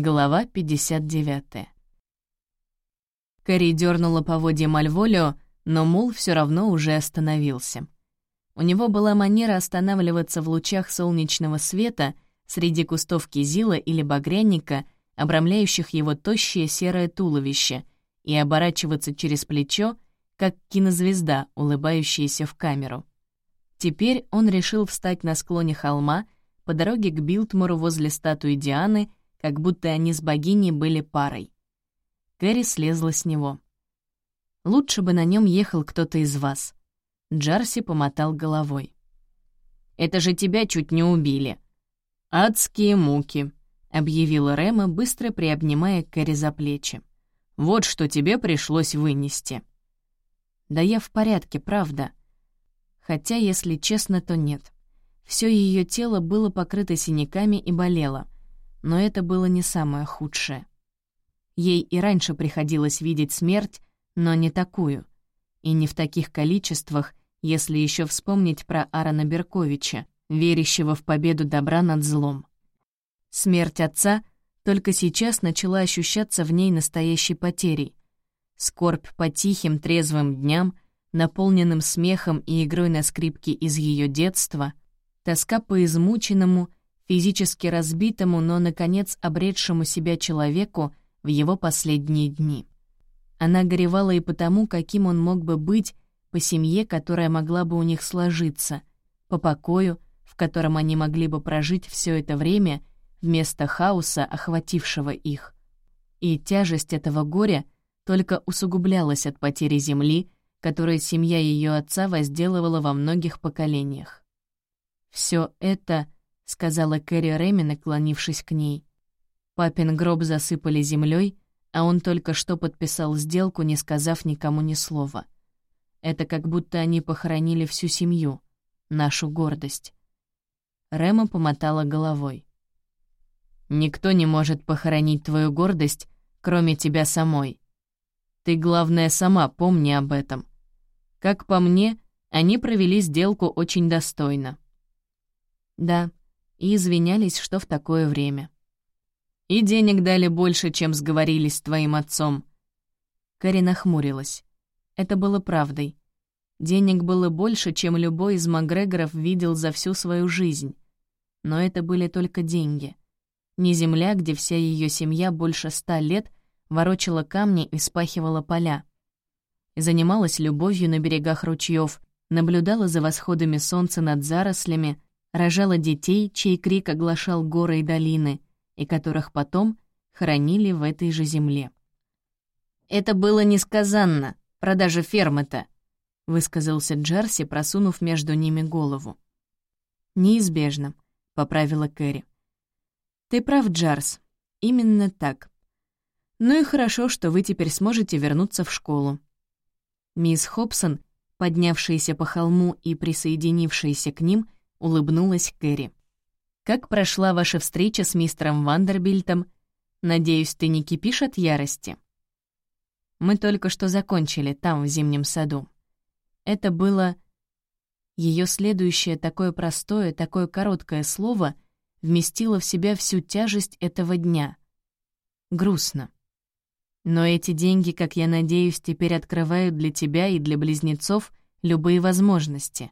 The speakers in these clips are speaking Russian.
Глава 59. Кэрри дернула поводья Мальволио, но мул все равно уже остановился. У него была манера останавливаться в лучах солнечного света среди кустов кизила или багряника, обрамляющих его тощее серое туловище, и оборачиваться через плечо, как кинозвезда, улыбающаяся в камеру. Теперь он решил встать на склоне холма по дороге к Билтмору возле статуи Дианы — как будто они с богиней были парой. Кэрри слезла с него. «Лучше бы на нем ехал кто-то из вас». Джарси помотал головой. «Это же тебя чуть не убили». «Адские муки», — объявила Рема, быстро приобнимая Кэрри за плечи. «Вот что тебе пришлось вынести». «Да я в порядке, правда. Хотя, если честно, то нет. Все ее тело было покрыто синяками и болело — но это было не самое худшее. Ей и раньше приходилось видеть смерть, но не такую. И не в таких количествах, если еще вспомнить про Аарона Берковича, верящего в победу добра над злом. Смерть отца только сейчас начала ощущаться в ней настоящей потерей. Скорбь по тихим, трезвым дням, наполненным смехом и игрой на скрипке из ее детства, тоска по измученному физически разбитому, но, наконец, обретшему себя человеку в его последние дни. Она горевала и потому, каким он мог бы быть, по семье, которая могла бы у них сложиться, по покою, в котором они могли бы прожить все это время вместо хаоса, охватившего их. И тяжесть этого горя только усугублялась от потери земли, которую семья ее отца возделывала во многих поколениях. Все это — сказала Кэрри Рэми, наклонившись к ней. Папин гроб засыпали землей, а он только что подписал сделку, не сказав никому ни слова. Это как будто они похоронили всю семью, нашу гордость. Рэма помотала головой. «Никто не может похоронить твою гордость, кроме тебя самой. Ты, главное, сама помни об этом. Как по мне, они провели сделку очень достойно». «Да, и извинялись, что в такое время. «И денег дали больше, чем сговорились с твоим отцом». Кэрри нахмурилась. Это было правдой. Денег было больше, чем любой из Макгрегоров видел за всю свою жизнь. Но это были только деньги. Не земля, где вся ее семья больше ста лет ворочала камни и спахивала поля. Занималась любовью на берегах ручьев, наблюдала за восходами солнца над зарослями, рожала детей, чей крик оглашал горы и долины, и которых потом хоронили в этой же земле. «Это было несказанно, продажа фермы-то», — высказался Джерси, просунув между ними голову. «Неизбежно», — поправила Кэрри. «Ты прав, Джарс. Именно так. Ну и хорошо, что вы теперь сможете вернуться в школу». Мисс Хобсон, поднявшаяся по холму и присоединившаяся к ним, —— улыбнулась Кэрри. «Как прошла ваша встреча с мистером Вандербильтом? Надеюсь, ты не кипишь от ярости?» «Мы только что закончили там, в зимнем саду. Это было...» Ее следующее такое простое, такое короткое слово вместило в себя всю тяжесть этого дня. Грустно. Но эти деньги, как я надеюсь, теперь открывают для тебя и для близнецов любые возможности.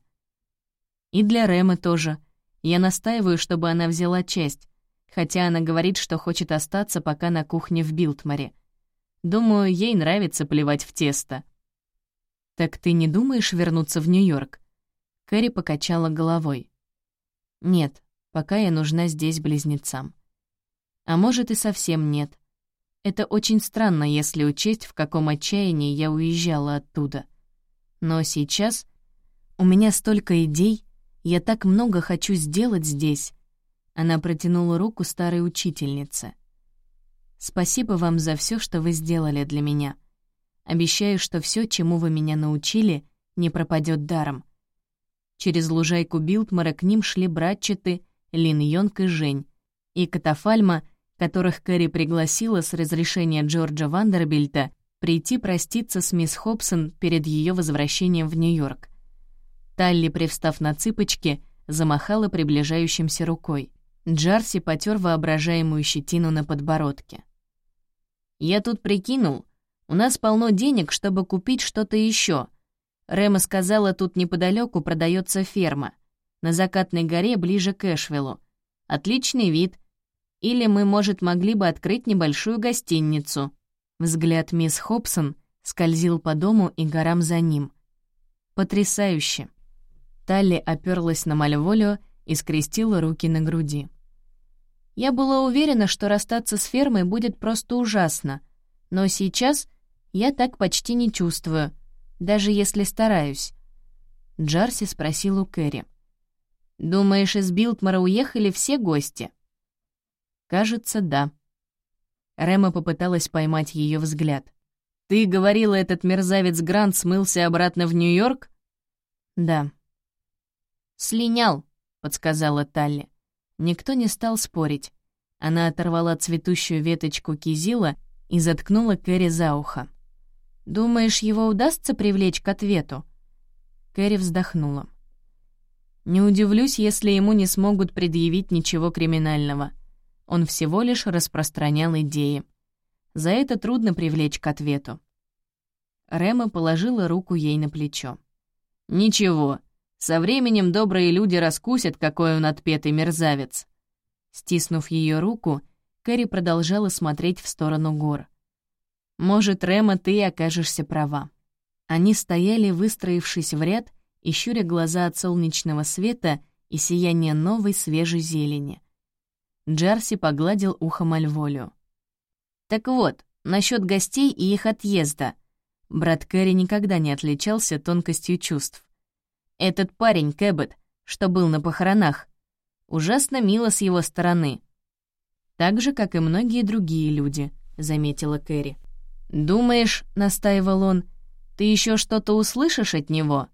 И для Рэмы тоже. Я настаиваю, чтобы она взяла часть, хотя она говорит, что хочет остаться пока на кухне в Билтморе. Думаю, ей нравится плевать в тесто. «Так ты не думаешь вернуться в Нью-Йорк?» Кэрри покачала головой. «Нет, пока я нужна здесь близнецам. А может, и совсем нет. Это очень странно, если учесть, в каком отчаянии я уезжала оттуда. Но сейчас у меня столько идей, я так много хочу сделать здесь». Она протянула руку старой учительнице. «Спасибо вам за все, что вы сделали для меня. Обещаю, что все, чему вы меня научили, не пропадет даром». Через лужайку Билтмара к ним шли братчеты Лин Йонг и Жень, и Катафальма, которых Кэрри пригласила с разрешения Джорджа Вандербильта прийти проститься с мисс Хобсон перед ее возвращением в Нью-Йорк. Талли, привстав на цыпочки, замахала приближающимся рукой. Джарси потер воображаемую щетину на подбородке. «Я тут прикинул, у нас полно денег, чтобы купить что-то еще. Рема сказала, тут неподалеку продается ферма. На закатной горе ближе к Эшвиллу. Отличный вид. Или мы, может, могли бы открыть небольшую гостиницу». Взгляд мисс Хобсон скользил по дому и горам за ним. «Потрясающе!» Талли оперлась на Мальволио и скрестила руки на груди. «Я была уверена, что расстаться с фермой будет просто ужасно, но сейчас я так почти не чувствую, даже если стараюсь». Джарси спросил у Кэрри. «Думаешь, из Билтмара уехали все гости?» «Кажется, да». Рема попыталась поймать ее взгляд. «Ты говорила, этот мерзавец Грант смылся обратно в Нью-Йорк?» «Да». «Слинял», — подсказала Талли. Никто не стал спорить. Она оторвала цветущую веточку кизила и заткнула Кэрри за ухо. «Думаешь, его удастся привлечь к ответу?» Кэрри вздохнула. «Не удивлюсь, если ему не смогут предъявить ничего криминального. Он всего лишь распространял идеи. За это трудно привлечь к ответу». Рема положила руку ей на плечо. «Ничего, со временем добрые люди раскусят, какой он отпетый мерзавец». Стиснув ее руку, Кэрри продолжала смотреть в сторону гор. Может, Рема, ты окажешься права. Они стояли, выстроившись в ряд, и глаза от солнечного света и сияния новой свежей зелени. Джарси погладил ухо Мальволю. «Так вот, насчет гостей и их отъезда». Брат Кэрри никогда не отличался тонкостью чувств. «Этот парень, Кэббет, что был на похоронах, ужасно мило с его стороны». «Так же, как и многие другие люди», — заметила Кэрри. «Думаешь, — настаивал он, — ты еще что-то услышишь от него?»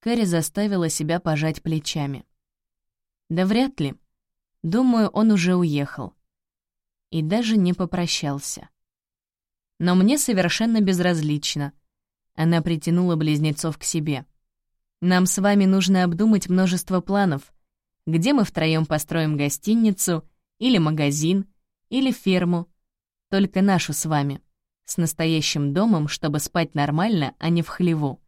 Кэрри заставила себя пожать плечами. «Да вряд ли. Думаю, он уже уехал. И даже не попрощался. Но мне совершенно безразлично». Она притянула близнецов к себе. «Нам с вами нужно обдумать множество планов. Где мы втроем построим гостиницу, или магазин, или ферму. Только нашу с вами» с настоящим домом, чтобы спать нормально, а не в хлеву.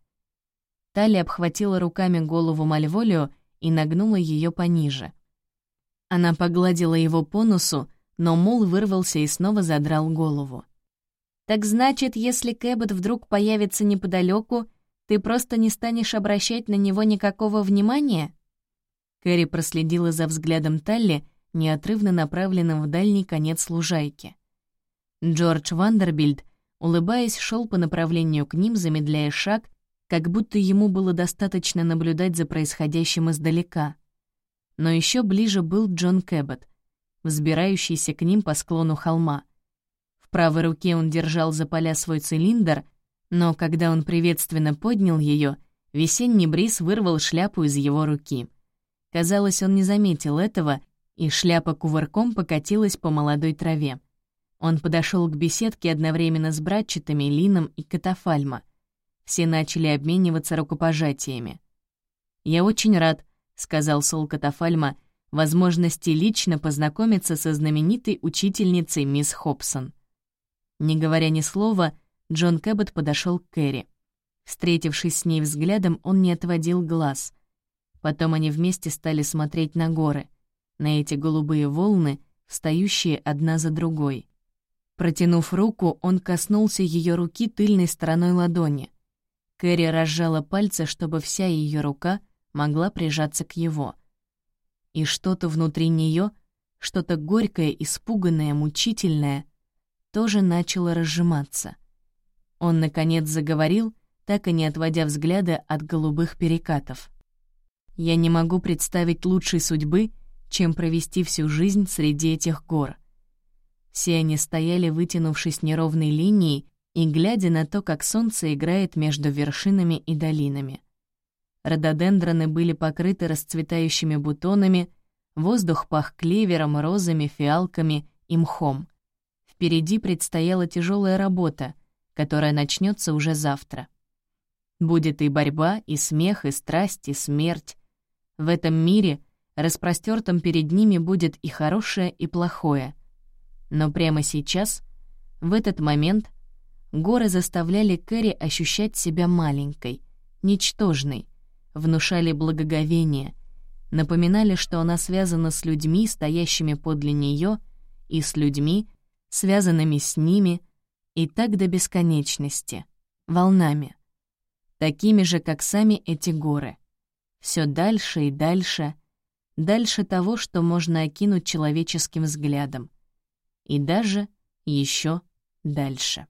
Тали обхватила руками голову Мальволио и нагнула ее пониже. Она погладила его по носу, но Мул вырвался и снова задрал голову. «Так значит, если Кэббет вдруг появится неподалеку, ты просто не станешь обращать на него никакого внимания?» Кэрри проследила за взглядом Талли, неотрывно направленным в дальний конец лужайки. Джордж Вандербильд улыбаясь, шел по направлению к ним, замедляя шаг, как будто ему было достаточно наблюдать за происходящим издалека. Но еще ближе был Джон Кэббот, взбирающийся к ним по склону холма. В правой руке он держал за поля свой цилиндр, но когда он приветственно поднял ее, весенний бриз вырвал шляпу из его руки. Казалось, он не заметил этого, и шляпа кувырком покатилась по молодой траве. Он подошел к беседке одновременно с братчатами Лином и Катафальма. Все начали обмениваться рукопожатиями. «Я очень рад», — сказал Сол Катафальма, возможности лично познакомиться со знаменитой учительницей мисс Хобсон. Не говоря ни слова, Джон Кэббот подошел к Кэрри. Встретившись с ней взглядом, он не отводил глаз. Потом они вместе стали смотреть на горы, на эти голубые волны, встающие одна за другой. Протянув руку, он коснулся ее руки тыльной стороной ладони. Кэрри разжала пальцы, чтобы вся ее рука могла прижаться к его. И что-то внутри нее, что-то горькое, испуганное, мучительное, тоже начало разжиматься. Он, наконец, заговорил, так и не отводя взгляда от голубых перекатов. «Я не могу представить лучшей судьбы, чем провести всю жизнь среди этих гор. Все они стояли, вытянувшись неровной линией и глядя на то, как солнце играет между вершинами и долинами. Рододендроны были покрыты расцветающими бутонами, воздух пах клевером, розами, фиалками и мхом. Впереди предстояла тяжелая работа, которая начнется уже завтра. Будет и борьба, и смех, и страсть, и смерть. В этом мире, распростертом перед ними будет и хорошее, и плохое. Но прямо сейчас, в этот момент, горы заставляли Кэрри ощущать себя маленькой, ничтожной, внушали благоговение, напоминали, что она связана с людьми, стоящими подле нее, и с людьми, связанными с ними, и так до бесконечности, волнами, такими же, как сами эти горы. Все дальше и дальше, дальше того, что можно окинуть человеческим взглядом, и даже еще дальше.